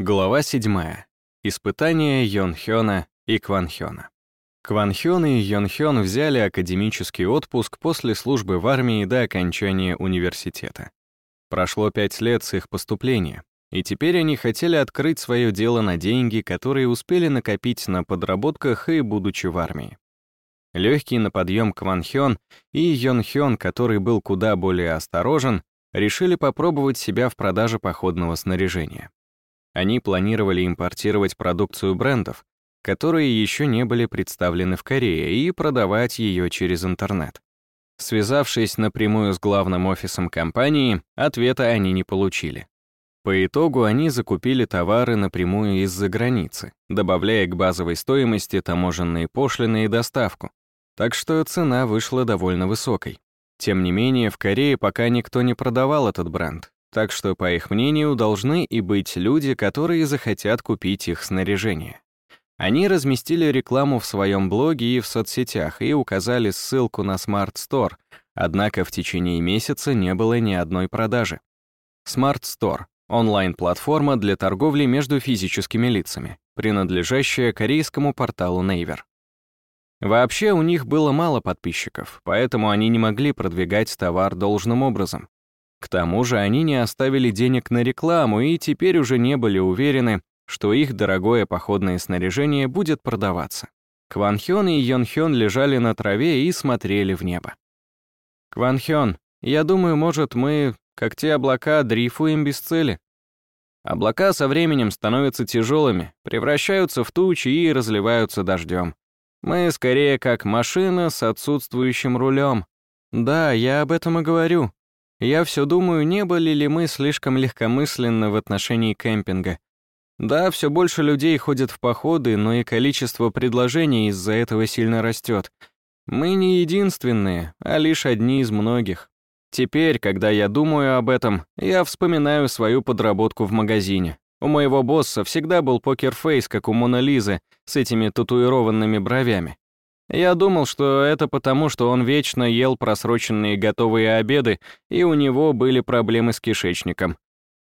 Глава 7. Испытания Йонхёна и Кванхёна. Кванхён и Йонхён взяли академический отпуск после службы в армии до окончания университета. Прошло пять лет с их поступления, и теперь они хотели открыть свое дело на деньги, которые успели накопить на подработках и будучи в армии. Легкий на подъем Кванхён и Йонхён, который был куда более осторожен, решили попробовать себя в продаже походного снаряжения. Они планировали импортировать продукцию брендов, которые еще не были представлены в Корее, и продавать ее через интернет. Связавшись напрямую с главным офисом компании, ответа они не получили. По итогу они закупили товары напрямую из-за границы, добавляя к базовой стоимости таможенные пошлины и доставку. Так что цена вышла довольно высокой. Тем не менее, в Корее пока никто не продавал этот бренд, так что, по их мнению, должны и быть люди, которые захотят купить их снаряжение. Они разместили рекламу в своем блоге и в соцсетях и указали ссылку на Smart Store, однако в течение месяца не было ни одной продажи. Smart Store — онлайн-платформа для торговли между физическими лицами, принадлежащая корейскому порталу Naver. Вообще у них было мало подписчиков, поэтому они не могли продвигать товар должным образом. К тому же они не оставили денег на рекламу и теперь уже не были уверены, что их дорогое походное снаряжение будет продаваться. Кванхён и Йонхён лежали на траве и смотрели в небо. «Кванхён, я думаю, может, мы, как те облака, дрейфуем без цели?» Облака со временем становятся тяжелыми, превращаются в тучи и разливаются дождем. Мы скорее как машина с отсутствующим рулем. Да, я об этом и говорю. Я все думаю, не были ли мы слишком легкомысленны в отношении кемпинга. Да, все больше людей ходят в походы, но и количество предложений из-за этого сильно растет. Мы не единственные, а лишь одни из многих. Теперь, когда я думаю об этом, я вспоминаю свою подработку в магазине. У моего босса всегда был покерфейс, как у Мона Лизы, с этими татуированными бровями. Я думал, что это потому, что он вечно ел просроченные готовые обеды, и у него были проблемы с кишечником.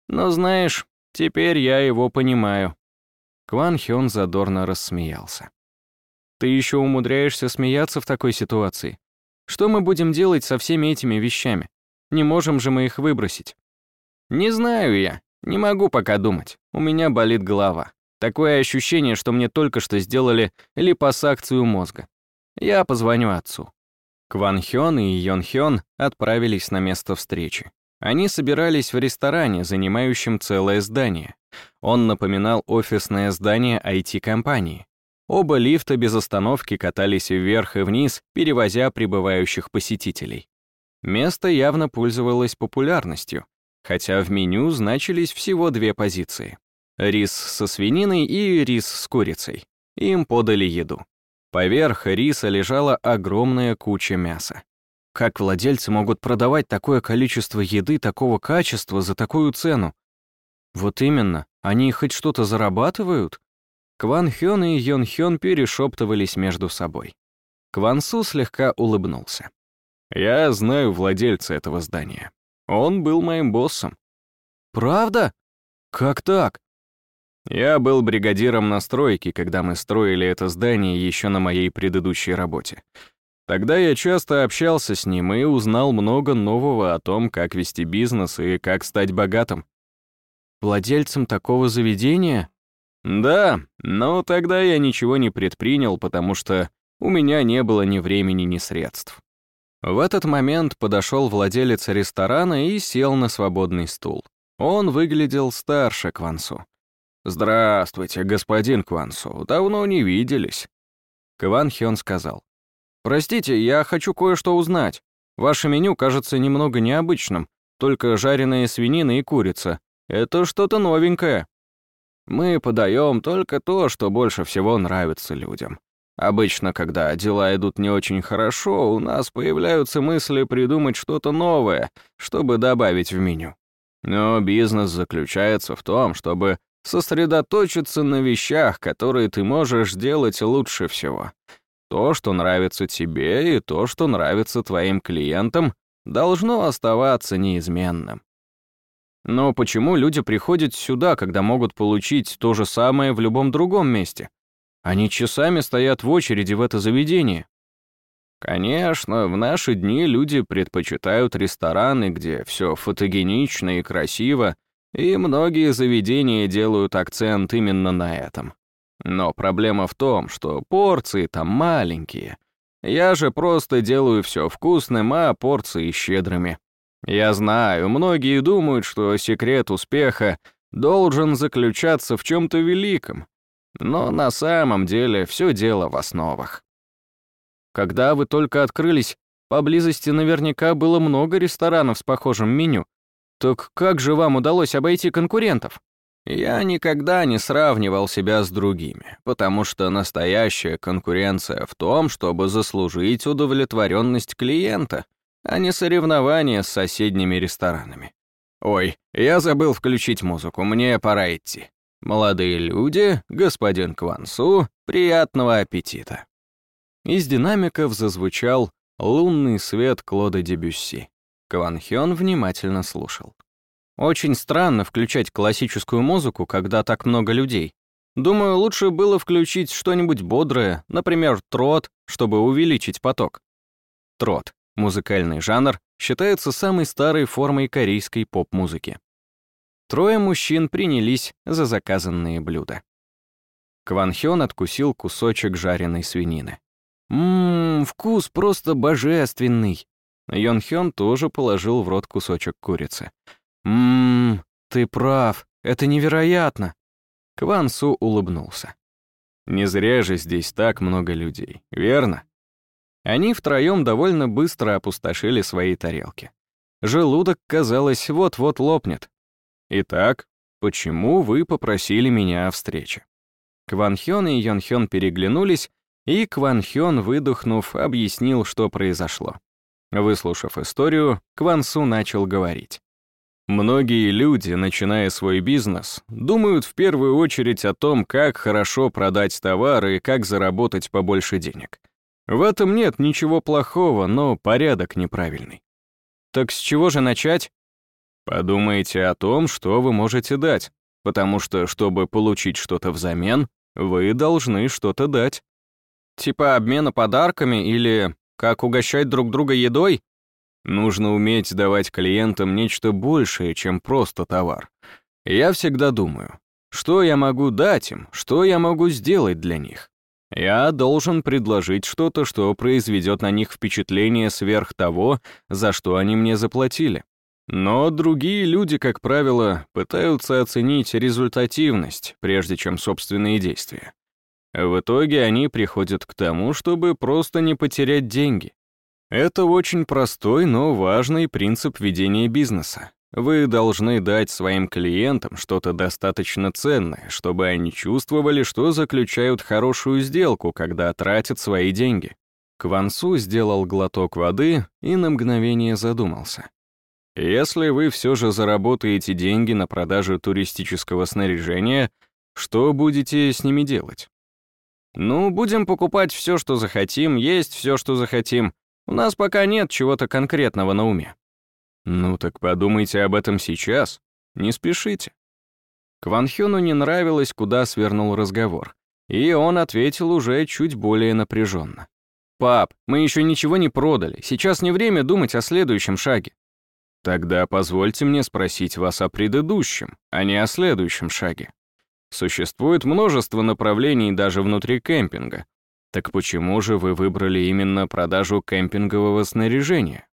Но знаешь, теперь я его понимаю. Кван Хён задорно рассмеялся. Ты еще умудряешься смеяться в такой ситуации? Что мы будем делать со всеми этими вещами? Не можем же мы их выбросить. Не знаю я, не могу пока думать. У меня болит голова. Такое ощущение, что мне только что сделали липосакцию мозга. Я позвоню отцу». Кван Хён и Йон Хён отправились на место встречи. Они собирались в ресторане, занимающем целое здание. Он напоминал офисное здание IT-компании. Оба лифта без остановки катались вверх и вниз, перевозя прибывающих посетителей. Место явно пользовалось популярностью, хотя в меню значились всего две позиции. Рис со свининой и рис с курицей. Им подали еду. Поверх риса лежала огромная куча мяса. Как владельцы могут продавать такое количество еды такого качества за такую цену? Вот именно, они хоть что-то зарабатывают? Кван Хён и Йон Хён перешептывались между собой. Кван Су слегка улыбнулся. «Я знаю владельца этого здания. Он был моим боссом». «Правда? Как так?» Я был бригадиром на стройке, когда мы строили это здание еще на моей предыдущей работе. Тогда я часто общался с ним и узнал много нового о том, как вести бизнес и как стать богатым. Владельцем такого заведения? Да, но тогда я ничего не предпринял, потому что у меня не было ни времени, ни средств. В этот момент подошел владелец ресторана и сел на свободный стул. Он выглядел старше Квансу. «Здравствуйте, господин Квансу, давно не виделись». Кван Хён сказал. «Простите, я хочу кое-что узнать. Ваше меню кажется немного необычным, только жареная свинина и курица. Это что-то новенькое». «Мы подаем только то, что больше всего нравится людям. Обычно, когда дела идут не очень хорошо, у нас появляются мысли придумать что-то новое, чтобы добавить в меню. Но бизнес заключается в том, чтобы Сосредоточиться на вещах, которые ты можешь делать лучше всего. То, что нравится тебе, и то, что нравится твоим клиентам, должно оставаться неизменным. Но почему люди приходят сюда, когда могут получить то же самое в любом другом месте? Они часами стоят в очереди в это заведение. Конечно, в наши дни люди предпочитают рестораны, где все фотогенично и красиво, и многие заведения делают акцент именно на этом. Но проблема в том, что порции там маленькие. Я же просто делаю все вкусным, а порции щедрыми. Я знаю, многие думают, что секрет успеха должен заключаться в чем-то великом. Но на самом деле все дело в основах. Когда вы только открылись, поблизости наверняка было много ресторанов с похожим меню. Так как же вам удалось обойти конкурентов? Я никогда не сравнивал себя с другими, потому что настоящая конкуренция в том, чтобы заслужить удовлетворенность клиента, а не соревнования с соседними ресторанами. Ой, я забыл включить музыку, мне пора идти. Молодые люди, господин Квансу, приятного аппетита. Из динамиков зазвучал лунный свет Клода Дебюсси. Кван Хён внимательно слушал. Очень странно включать классическую музыку, когда так много людей. Думаю, лучше было включить что-нибудь бодрое, например, трот, чтобы увеличить поток. Трот, музыкальный жанр, считается самой старой формой корейской поп-музыки. Трое мужчин принялись за заказанные блюда. Кван Хён откусил кусочек жареной свинины. «Ммм, вкус просто божественный!» Йон Хён тоже положил в рот кусочек курицы. «Ммм, ты прав, это невероятно!» Кван Су улыбнулся. «Не зря же здесь так много людей, верно?» Они втроем довольно быстро опустошили свои тарелки. Желудок, казалось, вот-вот лопнет. «Итак, почему вы попросили меня о встрече?» Кван Хён и Йон Хён переглянулись, и Кван Хён, выдохнув, объяснил, что произошло. Выслушав историю, Кван Су начал говорить. Многие люди, начиная свой бизнес, думают в первую очередь о том, как хорошо продать товары и как заработать побольше денег. В этом нет ничего плохого, но порядок неправильный. Так с чего же начать? Подумайте о том, что вы можете дать, потому что, чтобы получить что-то взамен, вы должны что-то дать. Типа обмена подарками или как угощать друг друга едой? Нужно уметь давать клиентам нечто большее, чем просто товар. Я всегда думаю, что я могу дать им, что я могу сделать для них. Я должен предложить что-то, что произведет на них впечатление сверх того, за что они мне заплатили. Но другие люди, как правило, пытаются оценить результативность, прежде чем собственные действия. В итоге они приходят к тому, чтобы просто не потерять деньги. Это очень простой, но важный принцип ведения бизнеса. Вы должны дать своим клиентам что-то достаточно ценное, чтобы они чувствовали, что заключают хорошую сделку, когда тратят свои деньги. Квансу сделал глоток воды и на мгновение задумался. Если вы все же заработаете деньги на продаже туристического снаряжения, что будете с ними делать? Ну, будем покупать все, что захотим, есть все, что захотим, у нас пока нет чего-то конкретного на уме. Ну так подумайте об этом сейчас. Не спешите. Кван Хёну не нравилось, куда свернул разговор, и он ответил уже чуть более напряженно. «Пап, мы еще ничего не продали, сейчас не время думать о следующем шаге». «Тогда позвольте мне спросить вас о предыдущем, а не о следующем шаге. Существует множество направлений даже внутри кемпинга, так почему же вы выбрали именно продажу кемпингового снаряжения?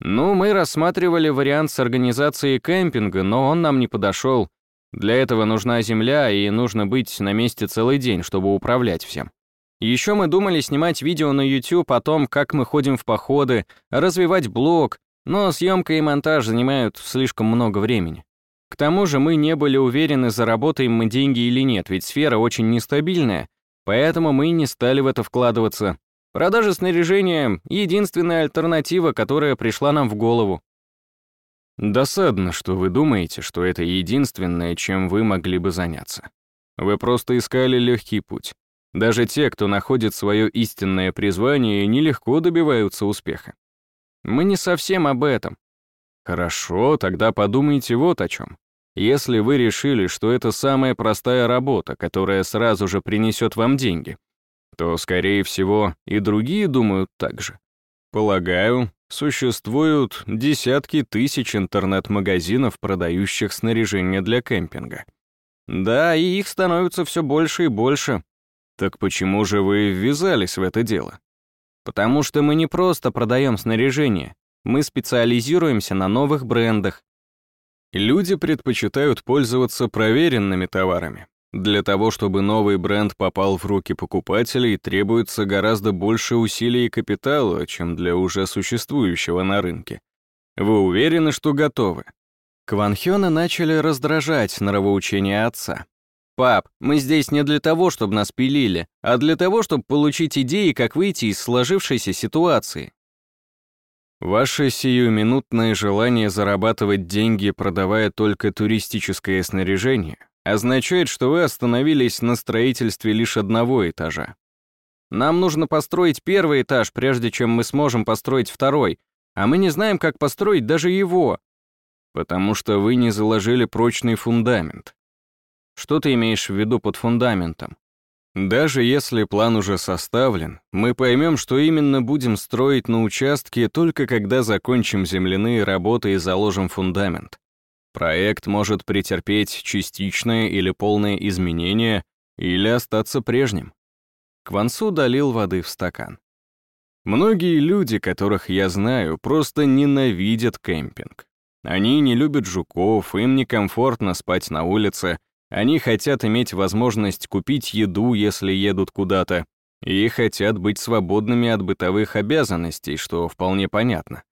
Ну, мы рассматривали вариант с организацией кемпинга, но он нам не подошел. Для этого нужна земля, и нужно быть на месте целый день, чтобы управлять всем. Еще мы думали снимать видео на YouTube о том, как мы ходим в походы, развивать блог, но съемка и монтаж занимают слишком много времени. К тому же мы не были уверены, заработаем мы деньги или нет, ведь сфера очень нестабильная, Поэтому мы не стали в это вкладываться. Продажа снаряжения — единственная альтернатива, которая пришла нам в голову. Досадно, что вы думаете, что это единственное, чем вы могли бы заняться. Вы просто искали легкий путь. Даже те, кто находит свое истинное призвание, нелегко добиваются успеха. Мы не совсем об этом. Хорошо, тогда подумайте вот о чем. Если вы решили, что это самая простая работа, которая сразу же принесет вам деньги, то, скорее всего, и другие думают так же. Полагаю, существуют десятки тысяч интернет-магазинов, продающих снаряжение для кемпинга. Да, и их становится все больше и больше. Так почему же вы ввязались в это дело? Потому что мы не просто продаем снаряжение, мы специализируемся на новых брендах. Люди предпочитают пользоваться проверенными товарами. Для того, чтобы новый бренд попал в руки покупателей, требуется гораздо больше усилий и капитала, чем для уже существующего на рынке. Вы уверены, что готовы? Кванхёна начали раздражать нравоучения отца. «Пап, мы здесь не для того, чтобы нас пилили, а для того, чтобы получить идеи, как выйти из сложившейся ситуации. Ваше сиюминутное желание зарабатывать деньги, продавая только туристическое снаряжение, означает, что вы остановились на строительстве лишь одного этажа. Нам нужно построить первый этаж, прежде чем мы сможем построить второй, а мы не знаем, как построить даже его, потому что вы не заложили прочный фундамент. Что ты имеешь в виду под фундаментом? Даже если план уже составлен, мы поймем, что именно будем строить на участке только когда закончим земляные работы и заложим фундамент. Проект может претерпеть частичное или полное изменение или остаться прежним. Квансу долил воды в стакан. Многие люди, которых я знаю, просто ненавидят кемпинг. Они не любят жуков, им некомфортно спать на улице, они хотят иметь возможность купить еду, если едут куда-то, и хотят быть свободными от бытовых обязанностей, что вполне понятно.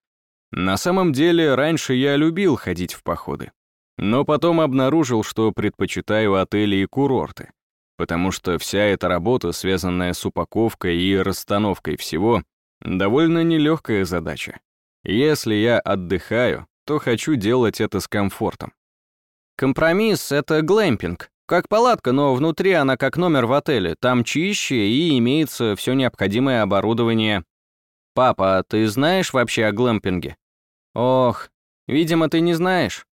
На самом деле, раньше я любил ходить в походы. Но потом обнаружил, что предпочитаю отели и курорты, потому что вся эта работа, связанная с упаковкой и расстановкой всего, довольно нелегкая задача. Если я отдыхаю, то хочу делать это с комфортом. Компромисс — это глэмпинг. Как палатка, но внутри она как номер в отеле. Там чище и имеется все необходимое оборудование. Папа, а ты знаешь вообще о глэмпинге? Ох, видимо, ты не знаешь.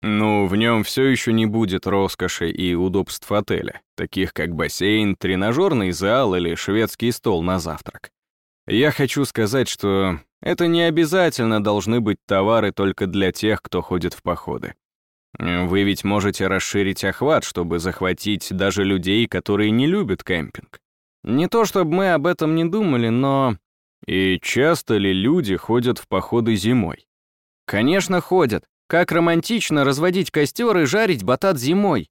Ну, в нем все еще не будет роскоши и удобств отеля, таких как бассейн, тренажерный зал или шведский стол на завтрак. Я хочу сказать, что это не обязательно должны быть товары только для тех, кто ходит в походы. Вы ведь можете расширить охват, чтобы захватить даже людей, которые не любят кемпинг. Не то чтобы мы об этом не думали, но... И часто ли люди ходят в походы зимой? Конечно, ходят. Как романтично разводить костер и жарить батат зимой.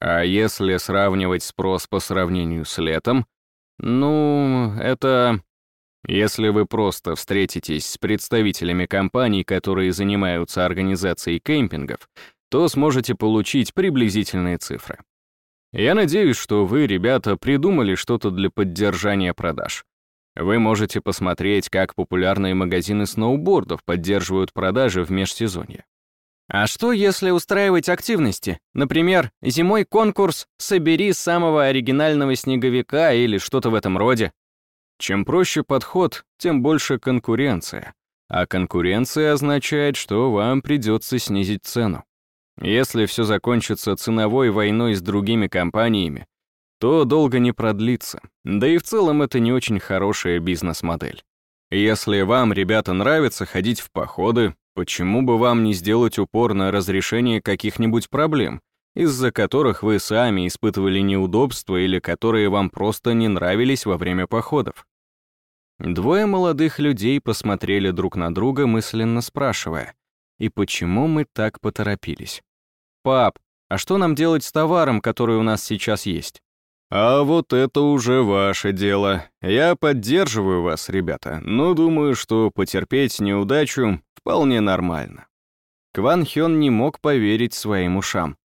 А если сравнивать спрос по сравнению с летом? Ну, это... Если вы просто встретитесь с представителями компаний, которые занимаются организацией кемпингов, то сможете получить приблизительные цифры. Я надеюсь, что вы, ребята, придумали что-то для поддержания продаж. Вы можете посмотреть, как популярные магазины сноубордов поддерживают продажи в межсезонье. А что, если устраивать активности? Например, зимой конкурс «Собери самого оригинального снеговика» или что-то в этом роде. Чем проще подход, тем больше конкуренция. А конкуренция означает, что вам придется снизить цену. Если все закончится ценовой войной с другими компаниями, то долго не продлится. Да и в целом это не очень хорошая бизнес-модель. Если вам, ребята, нравится ходить в походы, почему бы вам не сделать упор на разрешение каких-нибудь проблем, из-за которых вы сами испытывали неудобства или которые вам просто не нравились во время походов? Двое молодых людей посмотрели друг на друга, мысленно спрашивая, «И почему мы так поторопились?» «Пап, а что нам делать с товаром, который у нас сейчас есть?» «А вот это уже ваше дело. Я поддерживаю вас, ребята, но думаю, что потерпеть неудачу вполне нормально». Кван Хён не мог поверить своим ушам.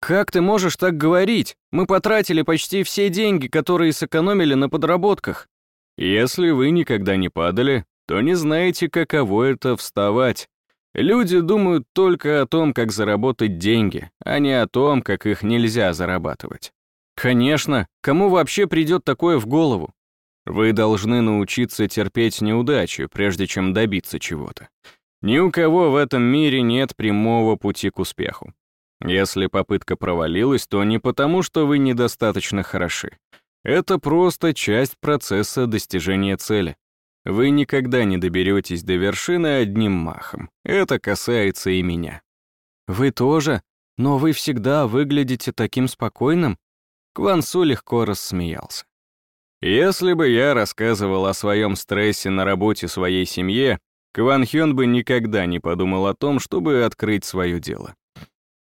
«Как ты можешь так говорить? Мы потратили почти все деньги, которые сэкономили на подработках». «Если вы никогда не падали, то не знаете, каково это вставать. Люди думают только о том, как заработать деньги, а не о том, как их нельзя зарабатывать. Конечно, кому вообще придет такое в голову? Вы должны научиться терпеть неудачи, прежде чем добиться чего-то. Ни у кого в этом мире нет прямого пути к успеху. Если попытка провалилась, то не потому, что вы недостаточно хороши. Это просто часть процесса достижения цели. Вы никогда не доберетесь до вершины одним махом. Это касается и меня. Вы тоже? Но вы всегда выглядите таким спокойным? Квансу легко рассмеялся. Если бы я рассказывал о своем стрессе на работе своей семье, Кван Хён бы никогда не подумал о том, чтобы открыть свое дело.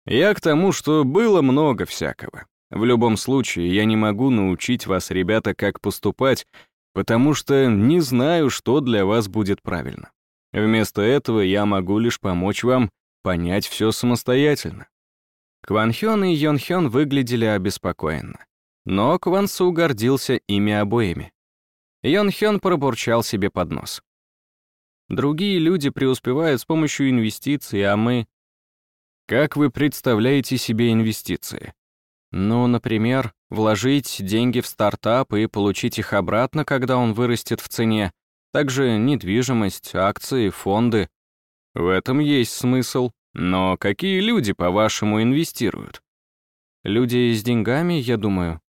Я к тому, что было много всякого. В любом случае, я не могу научить вас, ребята, как поступать, потому что не знаю, что для вас будет правильно. Вместо этого я могу лишь помочь вам понять все самостоятельно. Кван Хён и Йон Хён выглядели обеспокоенно. Но Кван Су гордился ими обоими. Йон Хён пробурчал себе под нос. Другие люди преуспевают с помощью инвестиций, а мы... Как вы представляете себе инвестиции? Ну, например, вложить деньги в стартап и получить их обратно, когда он вырастет в цене. Также недвижимость, акции, фонды. В этом есть смысл. Но какие люди, по-вашему, инвестируют? Люди с деньгами, я думаю.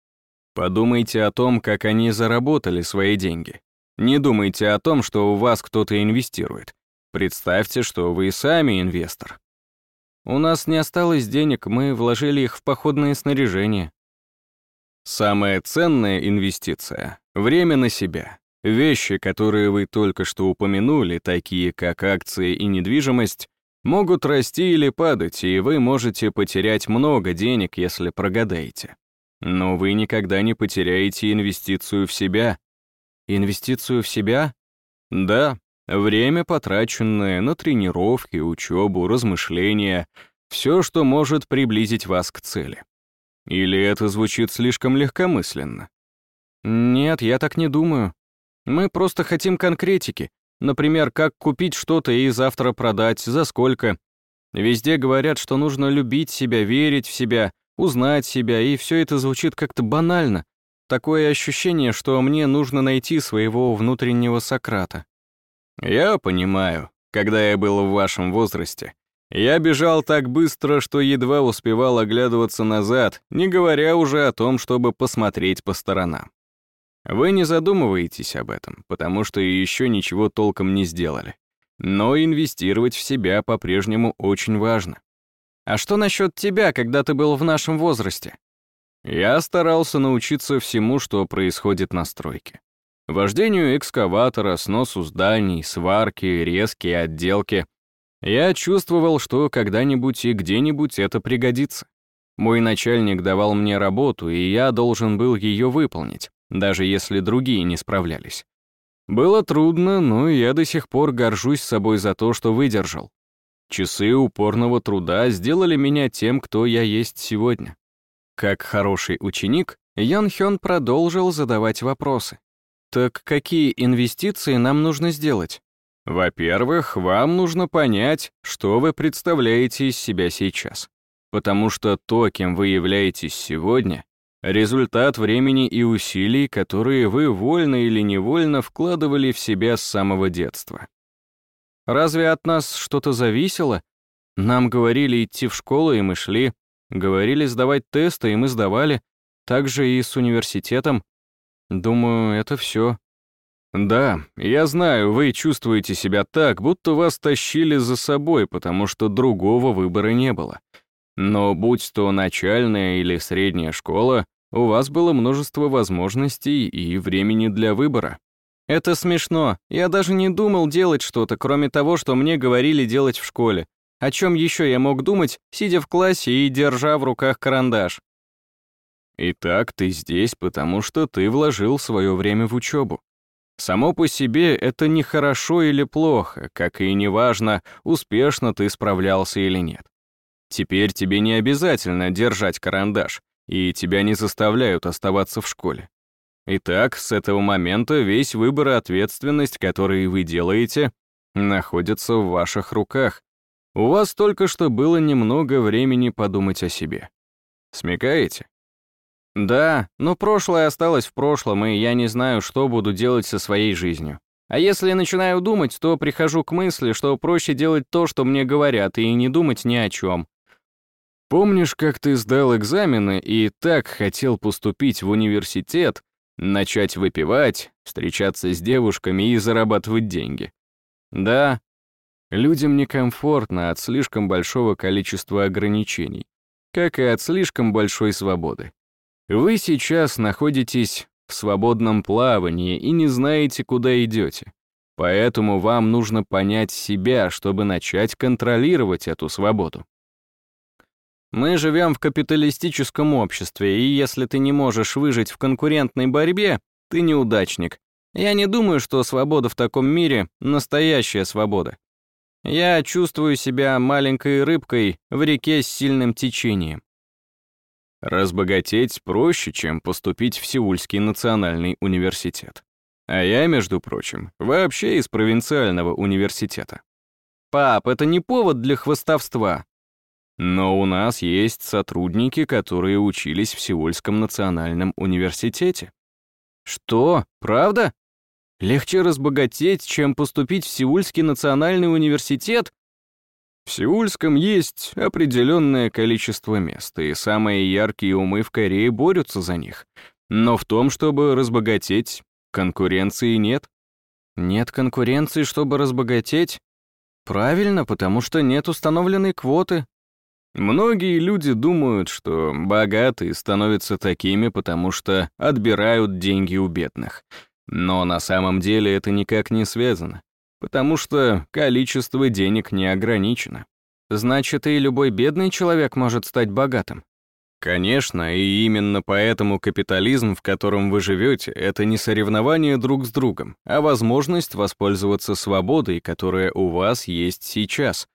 Подумайте о том, как они заработали свои деньги. Не думайте о том, что у вас кто-то инвестирует. Представьте, что вы сами инвестор. У нас не осталось денег, мы вложили их в походное снаряжение. Самая ценная инвестиция — время на себя. Вещи, которые вы только что упомянули, такие как акции и недвижимость, могут расти или падать, и вы можете потерять много денег, если прогадаете. Но вы никогда не потеряете инвестицию в себя. Инвестицию в себя? Да, Время, потраченное на тренировки, учебу, размышления, все, что может приблизить вас к цели. Или это звучит слишком легкомысленно? Нет, я так не думаю. Мы просто хотим конкретики. Например, как купить что-то и завтра продать, за сколько. Везде говорят, что нужно любить себя, верить в себя, узнать себя, и все это звучит как-то банально. Такое ощущение, что мне нужно найти своего внутреннего Сократа. Я понимаю, когда я был в вашем возрасте, я бежал так быстро, что едва успевал оглядываться назад, не говоря уже о том, чтобы посмотреть по сторонам. Вы не задумываетесь об этом, потому что еще ничего толком не сделали. Но инвестировать в себя по-прежнему очень важно. А что насчет тебя, когда ты был в нашем возрасте? Я старался научиться всему, что происходит на стройке. Вождению экскаватора, сносу зданий, сварки, резки, отделки. Я чувствовал, что когда-нибудь и где-нибудь это пригодится. Мой начальник давал мне работу, и я должен был ее выполнить, даже если другие не справлялись. Было трудно, но я до сих пор горжусь собой за то, что выдержал. Часы упорного труда сделали меня тем, кто я есть сегодня. Как хороший ученик, Ян Хён продолжил задавать вопросы. Так какие инвестиции нам нужно сделать? Во-первых, вам нужно понять, что вы представляете из себя сейчас. Потому что то, кем вы являетесь сегодня, результат времени и усилий, которые вы вольно или невольно вкладывали в себя с самого детства. Разве от нас что-то зависело? Нам говорили идти в школу, и мы шли. Говорили сдавать тесты, и мы сдавали. Так же и с университетом. Думаю, это все. Да, я знаю, вы чувствуете себя так, будто вас тащили за собой, потому что другого выбора не было. Но будь то начальная или средняя школа, у вас было множество возможностей и времени для выбора. Это смешно. Я даже не думал делать что-то, кроме того, что мне говорили делать в школе. О чем еще я мог думать, сидя в классе и держа в руках карандаш? Итак, ты здесь, потому что ты вложил свое время в учебу. Само по себе это не хорошо или плохо, как и не важно, успешно ты справлялся или нет. Теперь тебе не обязательно держать карандаш, и тебя не заставляют оставаться в школе. Итак, с этого момента весь выбор и ответственность, которые вы делаете, находятся в ваших руках. У вас только что было немного времени подумать о себе. Смекаете? Да, но прошлое осталось в прошлом, и я не знаю, что буду делать со своей жизнью. А если начинаю думать, то прихожу к мысли, что проще делать то, что мне говорят, и не думать ни о чем. Помнишь, как ты сдал экзамены и так хотел поступить в университет, начать выпивать, встречаться с девушками и зарабатывать деньги? Да. Людям некомфортно от слишком большого количества ограничений, как и от слишком большой свободы. Вы сейчас находитесь в свободном плавании и не знаете, куда идете. Поэтому вам нужно понять себя, чтобы начать контролировать эту свободу. Мы живем в капиталистическом обществе, и если ты не можешь выжить в конкурентной борьбе, ты неудачник. Я не думаю, что свобода в таком мире — настоящая свобода. Я чувствую себя маленькой рыбкой в реке с сильным течением. Разбогатеть проще, чем поступить в Сеульский национальный университет. А я, между прочим, вообще из провинциального университета. Пап, это не повод для хвостовства. Но у нас есть сотрудники, которые учились в Сеульском национальном университете. Что, правда? Легче разбогатеть, чем поступить в Сеульский национальный университет? В Сеульском есть определенное количество мест, и самые яркие умы в Корее борются за них. Но в том, чтобы разбогатеть, конкуренции нет. Нет конкуренции, чтобы разбогатеть? Правильно, потому что нет установленной квоты, Многие люди думают, что богатые становятся такими, потому что отбирают деньги у бедных. Но на самом деле это никак не связано, потому что количество денег не ограничено. Значит, и любой бедный человек может стать богатым. Конечно, и именно поэтому капитализм, в котором вы живете, это не соревнование друг с другом, а возможность воспользоваться свободой, которая у вас есть сейчас,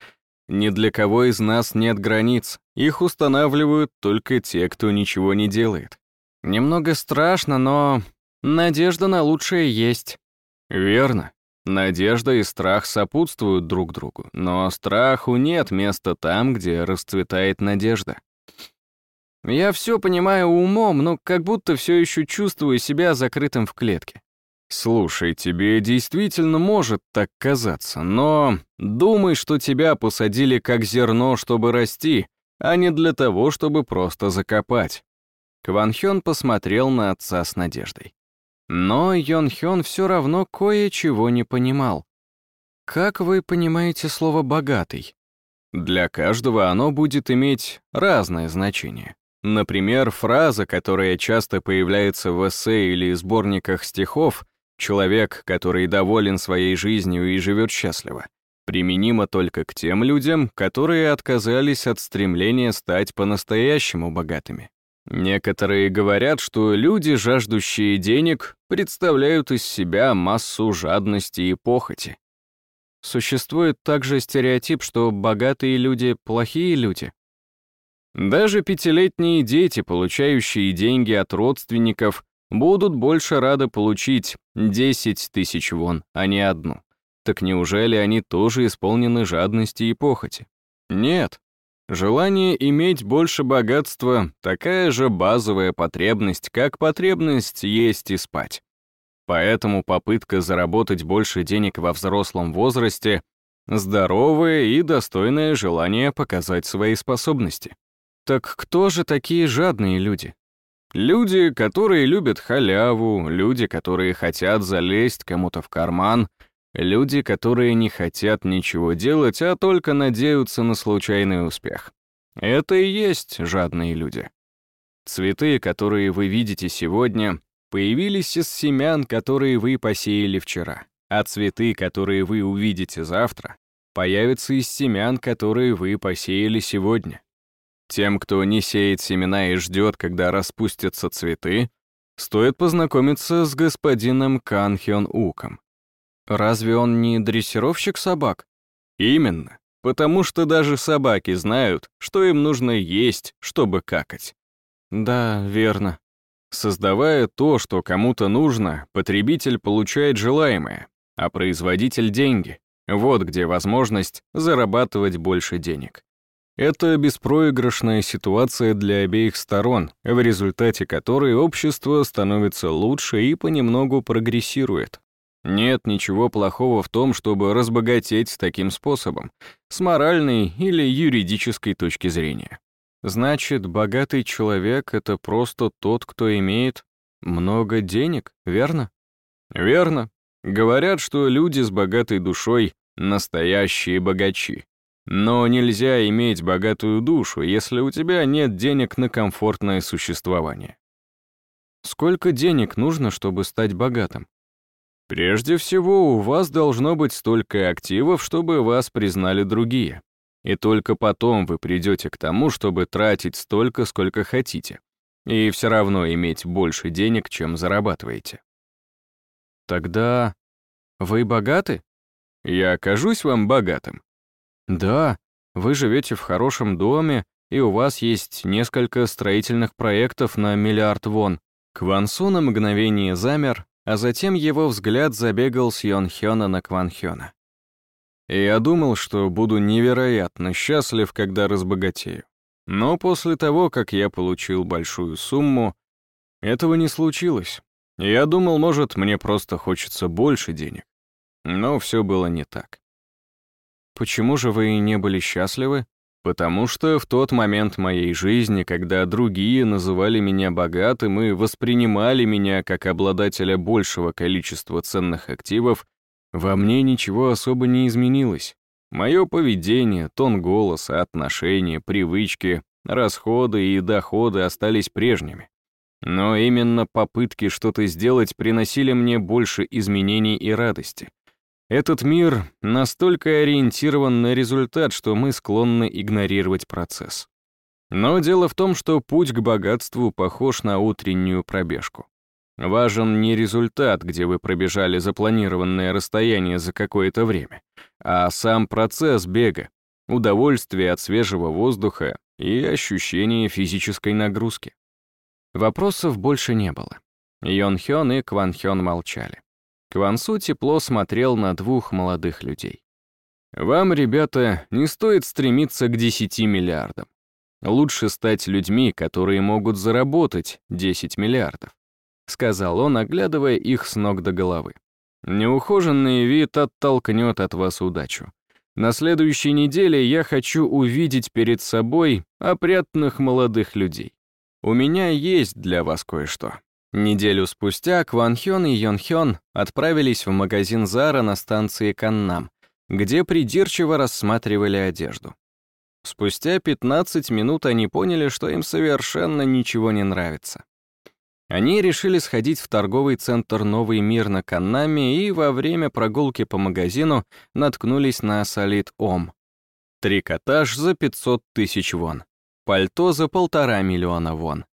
ни для кого из нас нет границ, их устанавливают только те, кто ничего не делает. Немного страшно, но надежда на лучшее есть. Верно. Надежда и страх сопутствуют друг другу, но страху нет места там, где расцветает надежда. Я все понимаю умом, но как будто все еще чувствую себя закрытым в клетке. Слушай, тебе действительно может так казаться, но думай, что тебя посадили как зерно, чтобы расти, а не для того, чтобы просто закопать. Кван Хён посмотрел на отца с надеждой. Но Йон Хён все равно кое-чего не понимал. Как вы понимаете слово «богатый»? Для каждого оно будет иметь разное значение. Например, фраза, которая часто появляется в эссе или сборниках стихов, Человек, который доволен своей жизнью и живет счастливо, применимо только к тем людям, которые отказались от стремления стать по-настоящему богатыми. Некоторые говорят, что люди, жаждущие денег, представляют из себя массу жадности и похоти. Существует также стереотип, что богатые люди — плохие люди. Даже пятилетние дети, получающие деньги от родственников, будут больше рады получить 10 тысяч вон, а не одну. Так неужели они тоже исполнены жадности и похоти? Нет. Желание иметь больше богатства — такая же базовая потребность, как потребность есть и спать. Поэтому попытка заработать больше денег во взрослом возрасте — здоровое и достойное желание показать свои способности. Так кто же такие жадные люди? Люди, которые любят халяву, люди, которые хотят залезть кому-то в карман, люди, которые не хотят ничего делать, а только надеются на случайный успех. Это и есть жадные люди. Цветы, которые вы видите сегодня, появились из семян, которые вы посеяли вчера, а цветы, которые вы увидите завтра, появятся из семян, которые вы посеяли сегодня. Тем, кто не сеет семена и ждет, когда распустятся цветы, стоит познакомиться с господином Кан Хён Уком. Разве он не дрессировщик собак? Именно, потому что даже собаки знают, что им нужно есть, чтобы какать. Да, верно. Создавая то, что кому-то нужно, потребитель получает желаемое, а производитель — деньги. Вот где возможность зарабатывать больше денег. Это беспроигрышная ситуация для обеих сторон, в результате которой общество становится лучше и понемногу прогрессирует. Нет ничего плохого в том, чтобы разбогатеть таким способом, с моральной или юридической точки зрения. Значит, богатый человек — это просто тот, кто имеет много денег, верно? Верно. Говорят, что люди с богатой душой — настоящие богачи. Но нельзя иметь богатую душу, если у тебя нет денег на комфортное существование. Сколько денег нужно, чтобы стать богатым? Прежде всего, у вас должно быть столько активов, чтобы вас признали другие. И только потом вы придете к тому, чтобы тратить столько, сколько хотите. И все равно иметь больше денег, чем зарабатываете. Тогда вы богаты? Я окажусь вам богатым. Да, вы живете в хорошем доме, и у вас есть несколько строительных проектов на миллиард вон. Квансу на мгновение замер, а затем его взгляд забегал с Йон Хёна на Кван Хёна. И я думал, что буду невероятно счастлив, когда разбогатею. Но после того, как я получил большую сумму, этого не случилось. Я думал, может, мне просто хочется больше денег. Но все было не так. Почему же вы не были счастливы? Потому что в тот момент моей жизни, когда другие называли меня богатым и воспринимали меня как обладателя большего количества ценных активов, во мне ничего особо не изменилось. Мое поведение, тон голоса, отношения, привычки, расходы и доходы остались прежними. Но именно попытки что-то сделать приносили мне больше изменений и радости. Этот мир настолько ориентирован на результат, что мы склонны игнорировать процесс. Но дело в том, что путь к богатству похож на утреннюю пробежку. Важен не результат, где вы пробежали запланированное расстояние за какое-то время, а сам процесс бега, удовольствие от свежего воздуха и ощущение физической нагрузки. Вопросов больше не было. Йон Хён и Кван Хён молчали. Кван Су тепло смотрел на двух молодых людей. «Вам, ребята, не стоит стремиться к 10 миллиардам. Лучше стать людьми, которые могут заработать 10 миллиардов. — сказал он, оглядывая их с ног до головы. «Неухоженный вид оттолкнет от вас удачу. На следующей неделе я хочу увидеть перед собой опрятных молодых людей. У меня есть для вас кое-что». Неделю спустя Кван Хён и Йон Хён отправились в магазин Зара на станции Каннам, где придирчиво рассматривали одежду. Спустя 15 минут они поняли, что им совершенно ничего не нравится. Они решили сходить в торговый центр «Новый мир» на Каннаме и во время прогулки по магазину наткнулись на солид Ом. Трикотаж за 500 тысяч вон. Пальто за полтора миллиона вон.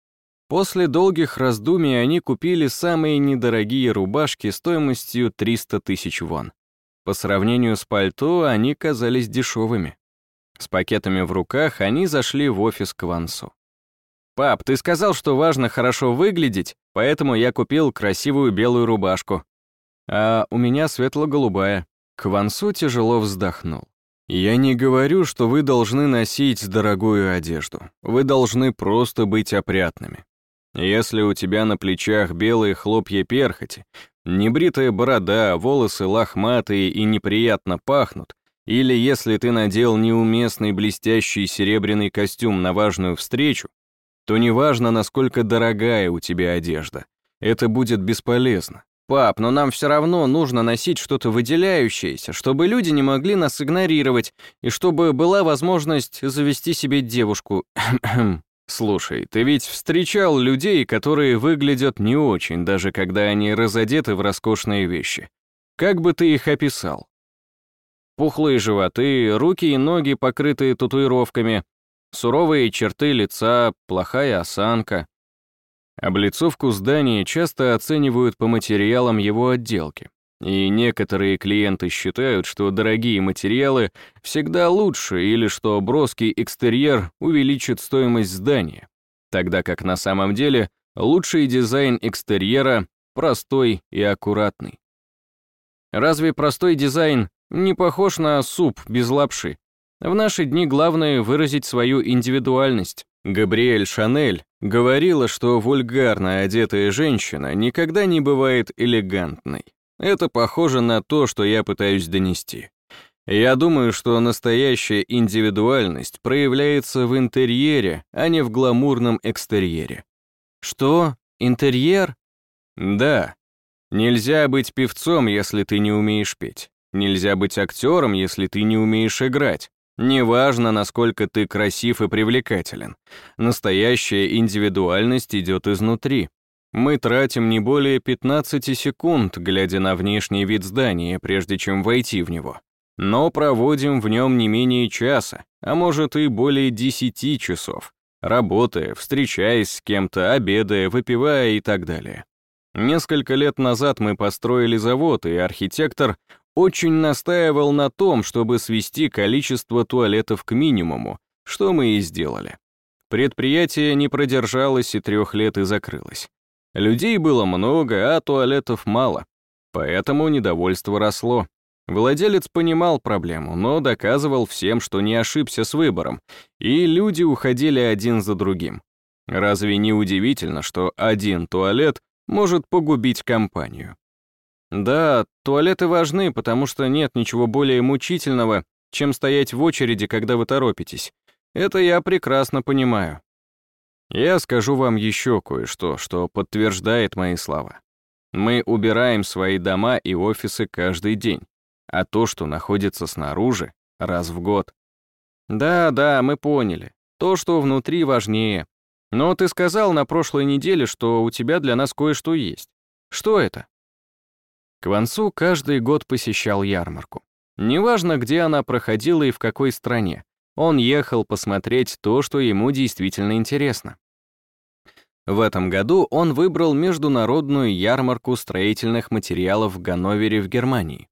После долгих раздумий они купили самые недорогие рубашки стоимостью 300 тысяч вон. По сравнению с пальто они казались дешевыми. С пакетами в руках они зашли в офис Квансу. «Пап, ты сказал, что важно хорошо выглядеть, поэтому я купил красивую белую рубашку. А у меня светло-голубая». Квансу тяжело вздохнул. «Я не говорю, что вы должны носить дорогую одежду. Вы должны просто быть опрятными. Если у тебя на плечах белые хлопья перхоти, небритая борода, волосы лохматые и неприятно пахнут, или если ты надел неуместный блестящий серебряный костюм на важную встречу, то неважно, насколько дорогая у тебя одежда, это будет бесполезно. «Пап, но нам все равно нужно носить что-то выделяющееся, чтобы люди не могли нас игнорировать, и чтобы была возможность завести себе девушку. Слушай, ты ведь встречал людей, которые выглядят не очень, даже когда они разодеты в роскошные вещи. Как бы ты их описал? Пухлые животы, руки и ноги, покрытые татуировками, Суровые черты лица, плохая осанка. Облицовку здания часто оценивают по материалам его отделки. И некоторые клиенты считают, что дорогие материалы всегда лучше или что броский экстерьер увеличит стоимость здания, тогда как на самом деле лучший дизайн экстерьера простой и аккуратный. Разве простой дизайн не похож на суп без лапши? В наши дни главное выразить свою индивидуальность. Габриэль Шанель говорила, что вульгарно одетая женщина никогда не бывает элегантной. Это похоже на то, что я пытаюсь донести. Я думаю, что настоящая индивидуальность проявляется в интерьере, а не в гламурном экстерьере. Что? Интерьер? Да. Нельзя быть певцом, если ты не умеешь петь. Нельзя быть актером, если ты не умеешь играть. Неважно, насколько ты красив и привлекателен. Настоящая индивидуальность идет изнутри. Мы тратим не более 15 секунд, глядя на внешний вид здания, прежде чем войти в него. Но проводим в нем не менее часа, а может и более 10 часов, работая, встречаясь с кем-то, обедая, выпивая и так далее. Несколько лет назад мы построили завод, и архитектор очень настаивал на том, чтобы свести количество туалетов к минимуму, что мы и сделали. Предприятие не продержалось и трех лет и закрылось. Людей было много, а туалетов мало. Поэтому недовольство росло. Владелец понимал проблему, но доказывал всем, что не ошибся с выбором, и люди уходили один за другим. Разве не удивительно, что один туалет может погубить компанию? Да, туалеты важны, потому что нет ничего более мучительного, чем стоять в очереди, когда вы торопитесь. Это я прекрасно понимаю. Я скажу вам еще кое-что, что подтверждает мои слова. Мы убираем свои дома и офисы каждый день, а то, что находится снаружи, раз в год. Да, да, мы поняли. То, что внутри, важнее. Но ты сказал на прошлой неделе, что у тебя для нас кое-что есть. Что это? Квансу каждый год посещал ярмарку. Неважно, где она проходила и в какой стране, он ехал посмотреть то, что ему действительно интересно. В этом году он выбрал международную ярмарку строительных материалов в Ганновере в Германии.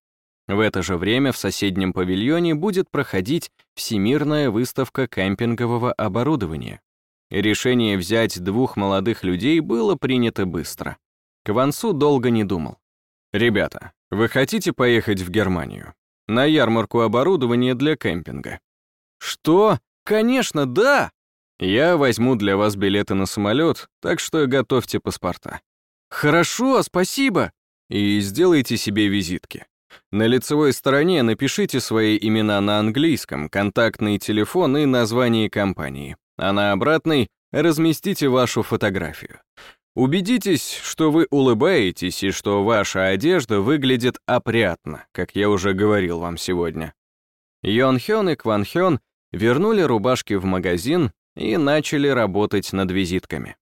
В это же время в соседнем павильоне будет проходить Всемирная выставка кемпингового оборудования. Решение взять двух молодых людей было принято быстро. Квансу долго не думал. «Ребята, вы хотите поехать в Германию? На ярмарку оборудования для кемпинга?» «Что? Конечно, да!» «Я возьму для вас билеты на самолет, так что готовьте паспорта». «Хорошо, спасибо!» «И сделайте себе визитки. На лицевой стороне напишите свои имена на английском, контактный телефон и название компании, а на обратной разместите вашу фотографию. Убедитесь, что вы улыбаетесь и что ваша одежда выглядит опрятно, как я уже говорил вам сегодня. Йон Хён и Кван Хён вернули рубашки в магазин и начали работать над визитками.